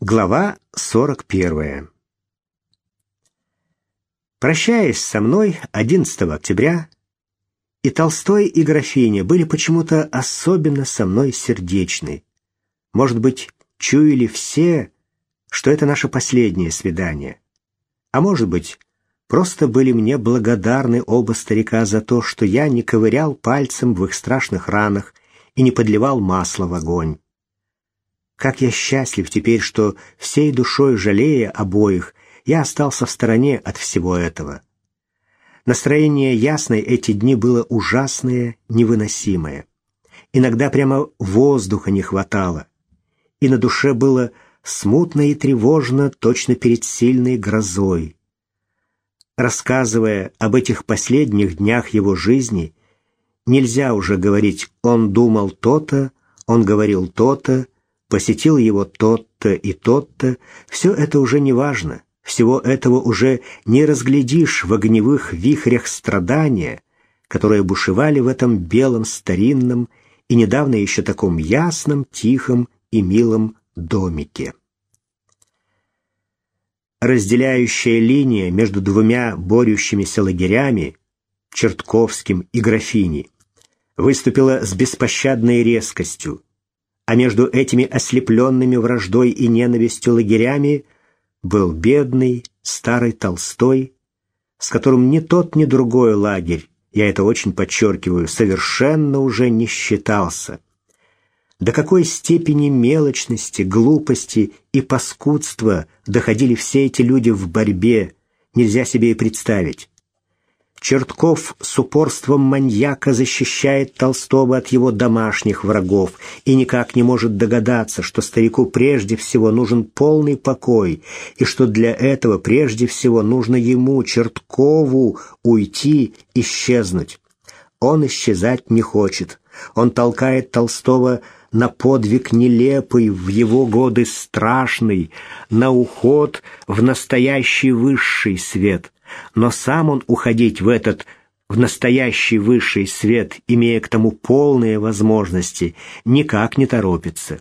Глава 41. Прощаясь со мной 11 октября, и Толстой, и графиня были почему-то особенно со мной сердечны. Может быть, чуяли все, что это наше последнее свидание. А может быть, просто были мне благодарны оба старика за то, что я не ковырял пальцем в их страшных ранах и не подливал масла в огонь. Как я счастлив теперь, что всей душой жалея обоих, я остался в стороне от всего этого. Настроение ясное эти дни было ужасное, невыносимое. Иногда прямо воздуха не хватало. И на душе было смутно и тревожно, точно перед сильной грозой. Рассказывая об этих последних днях его жизни, нельзя уже говорить «он думал то-то», «он говорил то-то», посетил его тот-то и тот-то, все это уже не важно, всего этого уже не разглядишь в огневых вихрях страдания, которые бушевали в этом белом старинном и недавно еще таком ясном, тихом и милом домике. Разделяющая линия между двумя борющимися лагерями, Чертковским и Графини, выступила с беспощадной резкостью, а между этими ослепленными враждой и ненавистью лагерями был бедный старый Толстой, с которым ни тот, ни другой лагерь, я это очень подчеркиваю, совершенно уже не считался. До какой степени мелочности, глупости и паскудства доходили все эти люди в борьбе, нельзя себе и представить. Чертков с упорством маньяка защищает Толстого от его домашних врагов и никак не может догадаться, что старику прежде всего нужен полный покой и что для этого прежде всего нужно ему, Черткову, уйти, исчезнуть. Он исчезать не хочет. Он толкает Толстого на подвиг нелепый, в его годы страшный, на уход в настоящий высший свет но сам он уходить в этот в настоящий высший свет, имея к тому полные возможности, никак не торопится.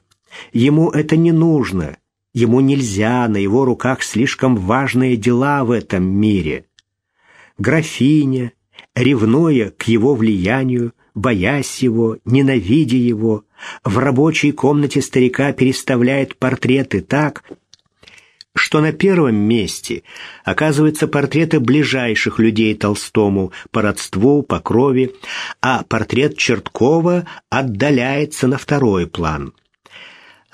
Ему это не нужно, ему нельзя, на его руках слишком важные дела в этом мире. Графиня, ревнуя к его влиянию, боясь его, ненавидя его, в рабочей комнате старика переставляет портреты так, что на первом месте оказываются портреты ближайших людей Толстому по родству, по крови, а портрет Черткова отдаляется на второй план –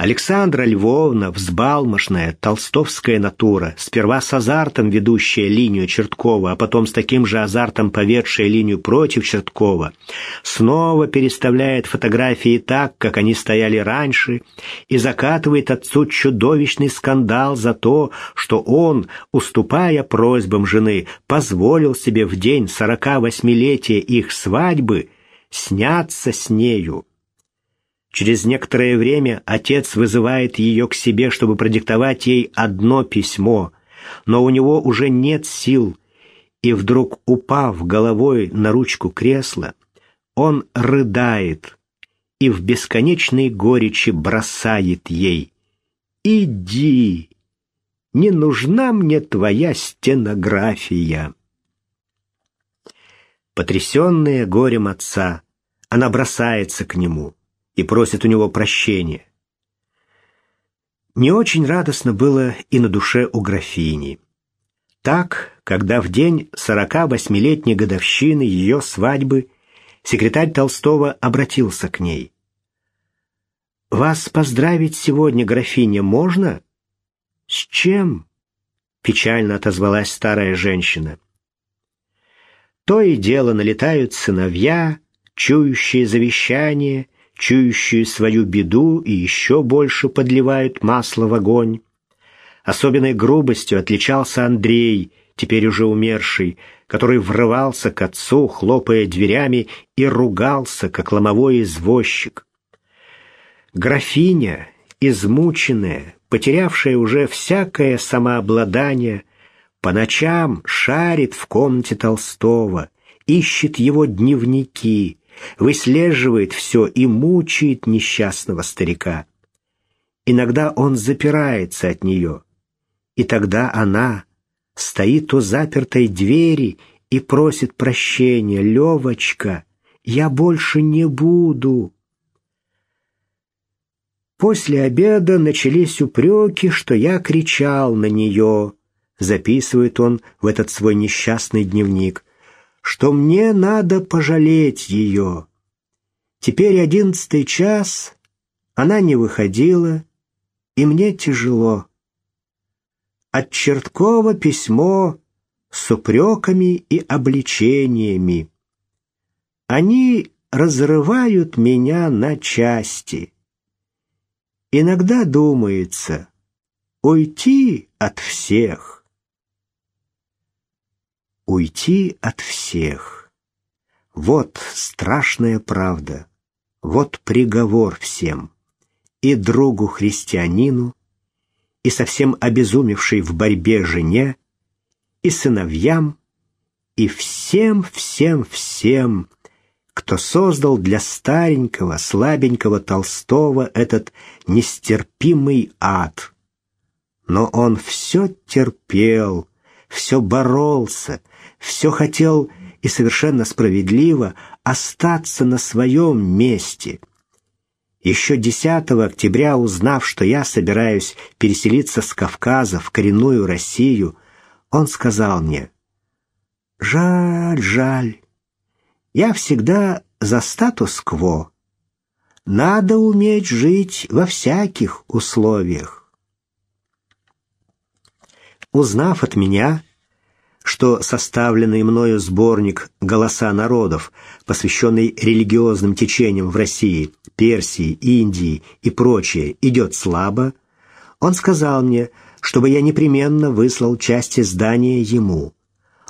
Александра Львовна, взбалмошная, толстовская натура, сперва с азартом ведущая линию Черткова, а потом с таким же азартом поведшая линию против Черткова, снова переставляет фотографии так, как они стояли раньше, и закатывает отцу чудовищный скандал за то, что он, уступая просьбам жены, позволил себе в день сорока восьмилетия их свадьбы сняться с нею. Через некоторое время отец вызывает ее к себе, чтобы продиктовать ей одно письмо, но у него уже нет сил, и вдруг, упав головой на ручку кресла, он рыдает и в бесконечной горечи бросает ей «Иди! Не нужна мне твоя стенография!» Потрясенная горем отца, она бросается к нему — и просит у него прощения. Не очень радостно было и на душе у графини. Так, когда в день 48-летней годовщины ее свадьбы секретарь Толстого обратился к ней. «Вас поздравить сегодня, графиня, можно?» «С чем?» — печально отозвалась старая женщина. То и дело налетают сыновья, чующие завещание, чующие свою беду и еще больше подливают масло в огонь. Особенной грубостью отличался Андрей, теперь уже умерший, который врывался к отцу, хлопая дверями, и ругался, как ломовой извозчик. Графиня, измученная, потерявшая уже всякое самообладание, по ночам шарит в комнате Толстого, ищет его дневники, выслеживает все и мучает несчастного старика. Иногда он запирается от нее, и тогда она стоит у запертой двери и просит прощения. «Левочка, я больше не буду». После обеда начались упреки, что я кричал на нее, записывает он в этот свой несчастный дневник, что мне надо пожалеть ее. Теперь одиннадцатый час, она не выходила, и мне тяжело. От Черткова письмо с упреками и обличениями. Они разрывают меня на части. Иногда думается уйти от всех. Уйти от всех. Вот страшная правда. Вот приговор всем. И другу-христианину, и совсем обезумевшей в борьбе жене, и сыновьям, и всем-всем-всем, кто создал для старенького, слабенького Толстого этот нестерпимый ад. Но он все терпел, все боролся, все хотел и совершенно справедливо остаться на своем месте. Еще 10 октября, узнав, что я собираюсь переселиться с Кавказа в коренную Россию, он сказал мне, «Жаль, жаль, я всегда за статус-кво. Надо уметь жить во всяких условиях». Узнав от меня, что составленный мною сборник «Голоса народов», посвященный религиозным течениям в России, Персии, Индии и прочее, идет слабо, он сказал мне, чтобы я непременно выслал часть издания ему.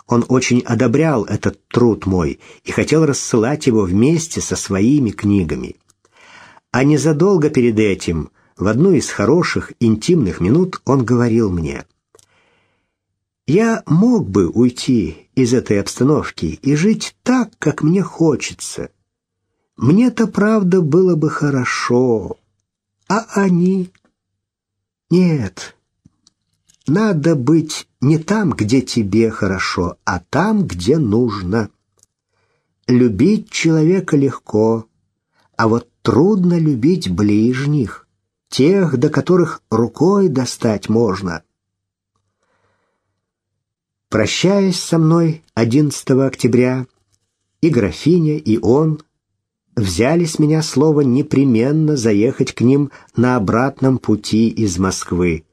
Он очень одобрял этот труд мой и хотел рассылать его вместе со своими книгами. А незадолго перед этим, в одну из хороших интимных минут, он говорил мне – я мог бы уйти из этой обстановки и жить так, как мне хочется. Мне-то, правда, было бы хорошо. А они? Нет. Надо быть не там, где тебе хорошо, а там, где нужно. Любить человека легко, а вот трудно любить ближних, тех, до которых рукой достать можно. Прощаясь со мной 11 октября, и графиня, и он взяли с меня слово непременно заехать к ним на обратном пути из Москвы.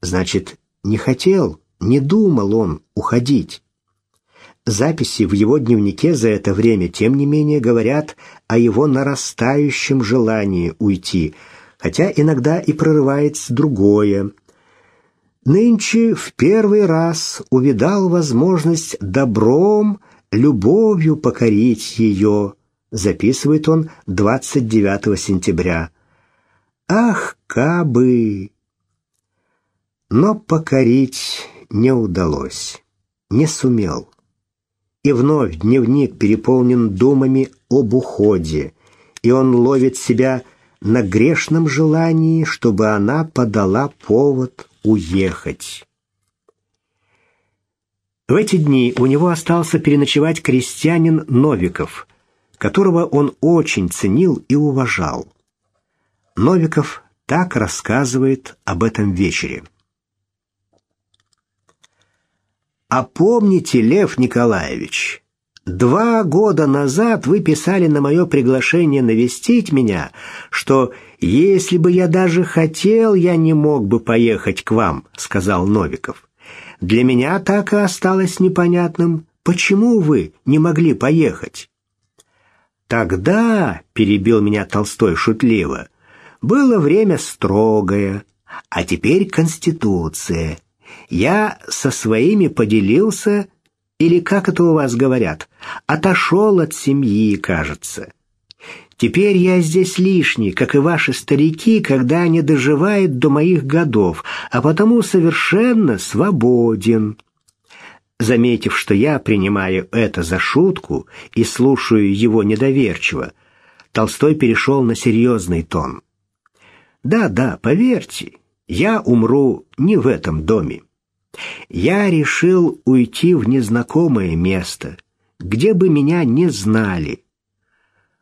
Значит, не хотел, не думал он уходить. Записи в его дневнике за это время, тем не менее, говорят о его нарастающем желании уйти, хотя иногда и прорывается другое. Нынче в первый раз увидал возможность добром, любовью покорить ее, записывает он 29 сентября. Ах, кабы! Но покорить не удалось, не сумел. И вновь дневник переполнен думами об уходе, и он ловит себя на грешном желании, чтобы она подала повод уехать. В эти дни у него остался переночевать крестьянин Новиков, которого он очень ценил и уважал. Новиков так рассказывает об этом вечере. «А помните, Лев Николаевич, два года назад вы писали на мое приглашение навестить меня, что «Если бы я даже хотел, я не мог бы поехать к вам», — сказал Новиков. «Для меня так и осталось непонятным, почему вы не могли поехать». «Тогда», — перебил меня Толстой шутливо, — «было время строгое, а теперь Конституция. Я со своими поделился, или как это у вас говорят, отошел от семьи, кажется». Теперь я здесь лишний, как и ваши старики, когда они доживают до моих годов, а потому совершенно свободен». Заметив, что я принимаю это за шутку и слушаю его недоверчиво, Толстой перешел на серьезный тон. Да-да, поверьте, я умру не в этом доме. Я решил уйти в незнакомое место, где бы меня не знали.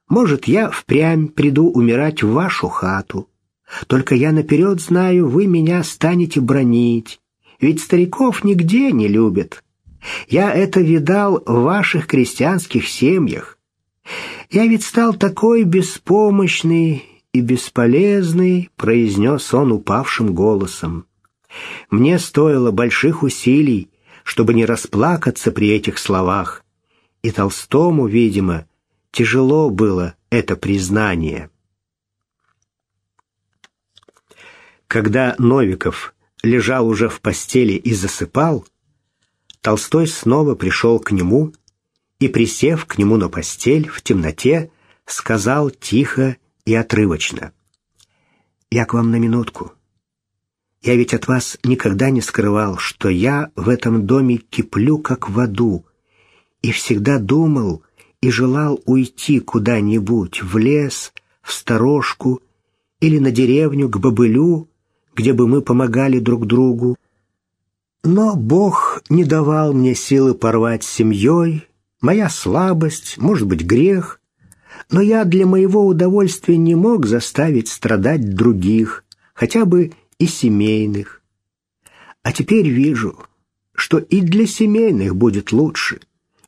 Может, я впрямь приду умирать в вашу хату. Только я наперед знаю, вы меня станете бронить, ведь стариков нигде не любят. Я это видал в ваших крестьянских семьях. Я ведь стал такой беспомощный и бесполезный, произнес он упавшим голосом. Мне стоило больших усилий, чтобы не расплакаться при этих словах, и Толстому, видимо, тяжело было это признание. Когда Новиков лежал уже в постели и засыпал, Толстой снова пришел к нему и, присев к нему на постель в темноте, сказал тихо и отрывочно. «Я к вам на минутку. Я ведь от вас никогда не скрывал, что я в этом доме киплю, как в аду, и всегда думал и желал уйти куда-нибудь, в лес, в сторожку или на деревню к бобылю, где бы мы помогали друг другу. Но Бог не давал мне силы порвать с семьей, моя слабость, может быть, грех, но я для моего удовольствия не мог заставить страдать других, хотя бы и семейных. А теперь вижу, что и для семейных будет лучше.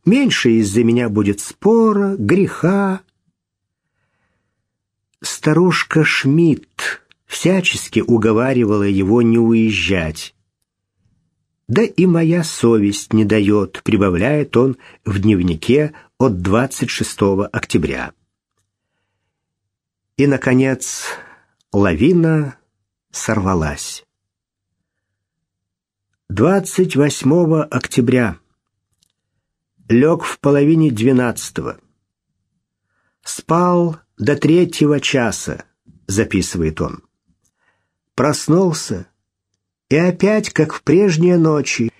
Меньше из-за меня будет спора, греха. Старушка Шмидт всячески уговаривала его не уезжать. Да и моя совесть не дает, прибавляет он в дневнике от 26 октября. И, наконец, лавина сорвалась. 28 октября. Лег в половине двенадцатого. Спал до третьего часа, записывает он. Проснулся и опять, как в прежние ночи,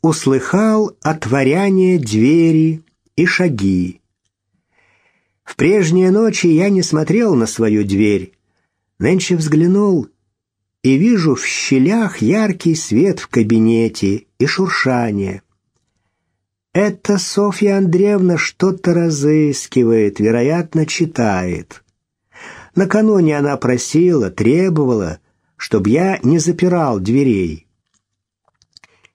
услыхал отворяние двери и шаги. В прежние ночи я не смотрел на свою дверь. Нынче взглянул и вижу в щелях яркий свет в кабинете и шуршание. Это Софья Андреевна что-то разыскивает, вероятно, читает. Накануне она просила, требовала, чтобы я не запирал дверей.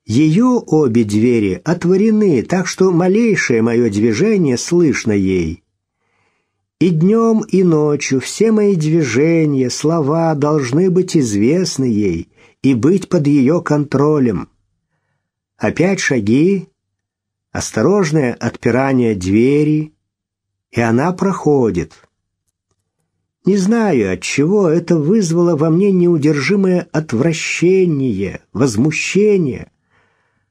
Ее обе двери отворены, так что малейшее мое движение слышно ей. И днем, и ночью все мои движения, слова должны быть известны ей и быть под ее контролем. Опять шаги, осторожное отпирание двери, и она проходит. Не знаю, от чего это вызвало во мне неудержимое отвращение, возмущение.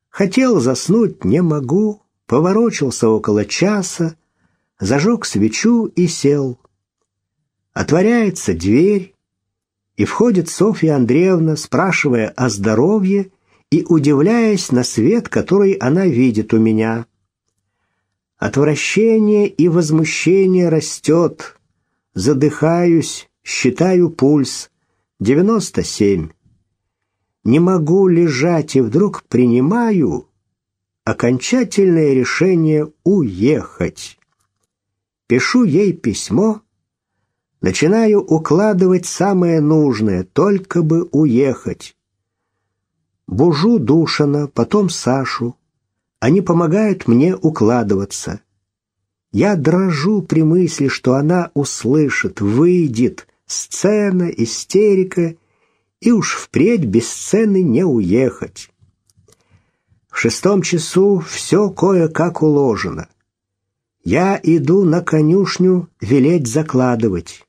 Хотел заснуть, не могу, поворочился около часа, зажег свечу и сел. Отворяется дверь, и входит Софья Андреевна, спрашивая о здоровье и удивляясь на свет, который она видит у меня. Отвращение и возмущение растет, Задыхаюсь, считаю пульс. девяносто семь. Не могу лежать и вдруг принимаю окончательное решение уехать. Пишу ей письмо, начинаю укладывать самое нужное, только бы уехать. Бужу Душана, потом Сашу. Они помогают мне укладываться. Я дрожу при мысли, что она услышит, выйдет, сцена, истерика, и уж впредь без сцены не уехать. В шестом часу все кое-как уложено. Я иду на конюшню велеть закладывать.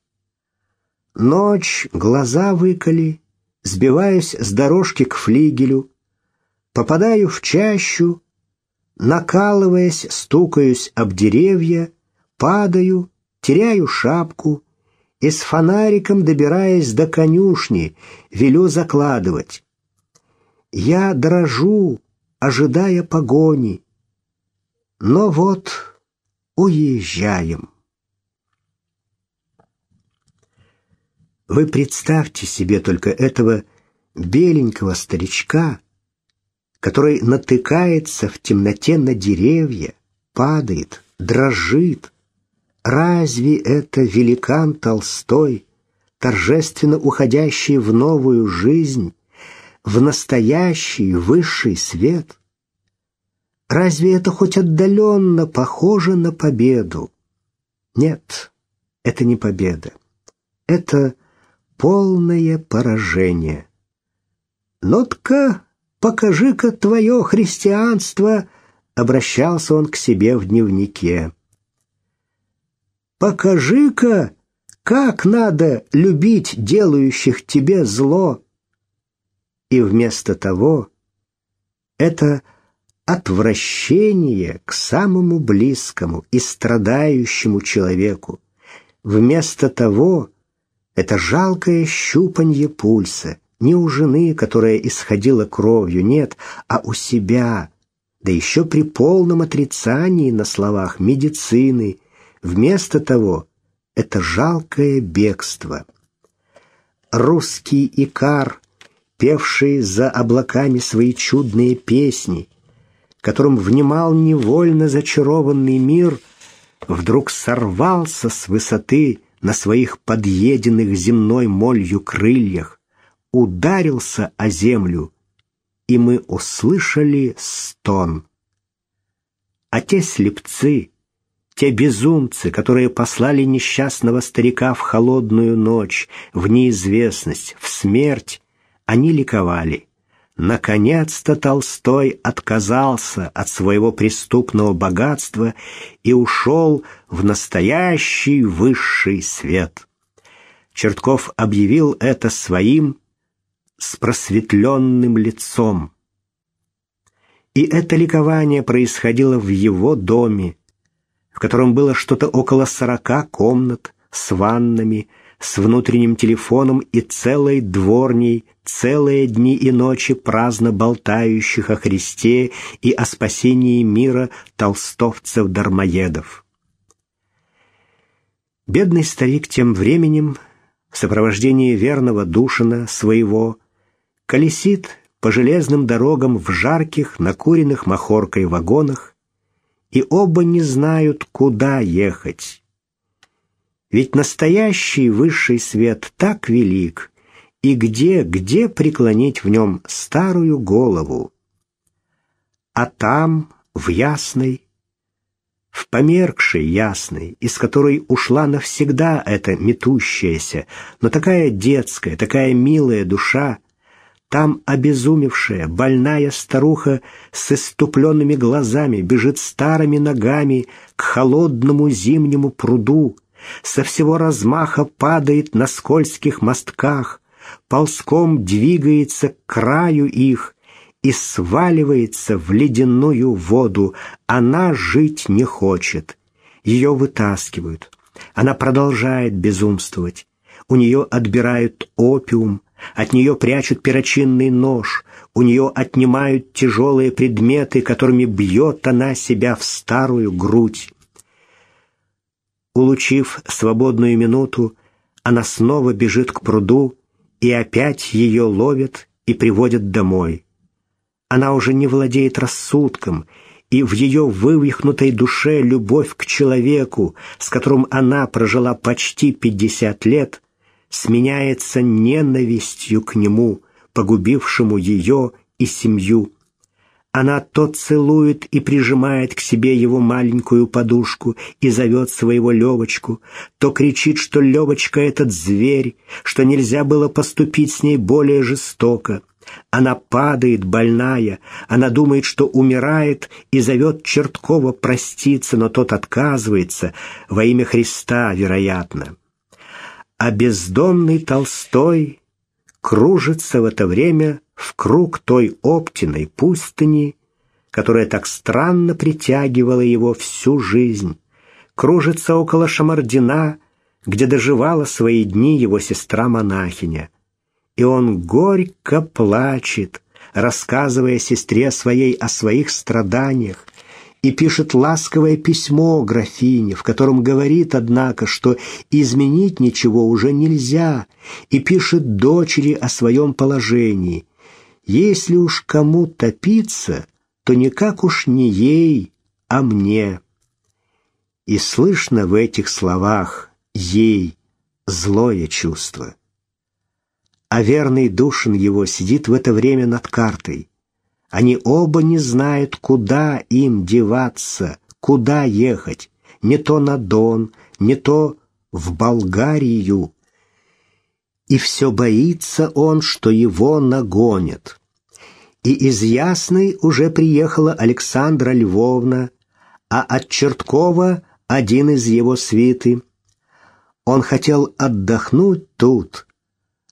Ночь, глаза выколи, сбиваюсь с дорожки к флигелю, попадаю в чащу, накалываясь, стукаюсь об деревья, падаю, теряю шапку и с фонариком, добираясь до конюшни, велю закладывать. Я дрожу, ожидая погони. Но вот уезжаем. Вы представьте себе только этого беленького старичка, который натыкается в темноте на деревья, падает, дрожит. Разве это великан Толстой, торжественно уходящий в новую жизнь, в настоящий высший свет? Разве это хоть отдаленно похоже на победу? Нет, это не победа. Это полное поражение. «Нотка, покажи-ка твое христианство», — обращался он к себе в дневнике. «Покажи-ка, как надо любить делающих тебе зло». И вместо того это отвращение к самому близкому и страдающему человеку. Вместо того это жалкое щупанье пульса, не у жены, которая исходила кровью, нет, а у себя, да еще при полном отрицании на словах медицины. Вместо того это жалкое бегство. Русский икар, певший за облаками свои чудные песни, которым внимал невольно зачарованный мир, вдруг сорвался с высоты на своих подъеденных земной молью крыльях, ударился о землю, и мы услышали стон. А те слепцы, те безумцы, которые послали несчастного старика в холодную ночь, в неизвестность, в смерть, они ликовали. Наконец-то Толстой отказался от своего преступного богатства и ушел в настоящий высший свет. Чертков объявил это своим с просветленным лицом. И это ликование происходило в его доме, в котором было что-то около сорока комнат с ваннами, с внутренним телефоном и целой дворней, целые дни и ночи праздно болтающих о Христе и о спасении мира толстовцев-дармоедов. Бедный старик тем временем в сопровождении верного Душина своего колесит по железным дорогам в жарких, накуренных махоркой вагонах, и оба не знают, куда ехать ведь настоящий высший свет так велик, и где, где преклонить в нем старую голову? А там, в ясной, в померкшей ясной, из которой ушла навсегда эта метущаяся, но такая детская, такая милая душа, там обезумевшая, больная старуха с иступленными глазами бежит старыми ногами к холодному зимнему пруду, со всего размаха падает на скользких мостках, ползком двигается к краю их и сваливается в ледяную воду. Она жить не хочет. Ее вытаскивают. Она продолжает безумствовать. У нее отбирают опиум, от нее прячут перочинный нож, у нее отнимают тяжелые предметы, которыми бьет она себя в старую грудь. Улучив свободную минуту, она снова бежит к пруду, и опять ее ловят и приводят домой. Она уже не владеет рассудком, и в ее вывихнутой душе любовь к человеку, с которым она прожила почти пятьдесят лет, сменяется ненавистью к нему, погубившему ее и семью. Она то целует и прижимает к себе его маленькую подушку и зовет своего Левочку, то кричит, что Левочка этот зверь, что нельзя было поступить с ней более жестоко. Она падает, больная, она думает, что умирает, и зовет Черткова проститься, но тот отказывается, во имя Христа, вероятно. А бездомный Толстой кружится в это время в круг той Оптиной пустыни, которая так странно притягивала его всю жизнь, кружится около Шамардина, где доживала свои дни его сестра-монахиня. И он горько плачет, рассказывая сестре своей о своих страданиях, и пишет ласковое письмо графине, в котором говорит, однако, что изменить ничего уже нельзя, и пишет дочери о своем положении. Если уж кому топиться, то никак уж не ей, а мне. И слышно в этих словах ей злое чувство. А верный Душин его сидит в это время над картой. Они оба не знают, куда им деваться, куда ехать, не то на Дон, не то в Болгарию. И все боится он, что его нагонят. И из Ясной уже приехала Александра Львовна, а от Черткова один из его свиты. Он хотел отдохнуть тут,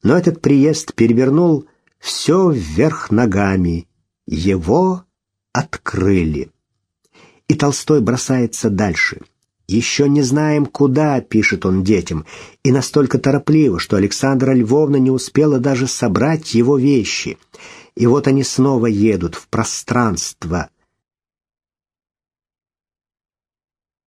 но этот приезд перевернул все вверх ногами, его открыли. И Толстой бросается дальше. «Еще не знаем, куда», — пишет он детям, и настолько торопливо, что Александра Львовна не успела даже собрать его вещи. И вот они снова едут в пространство,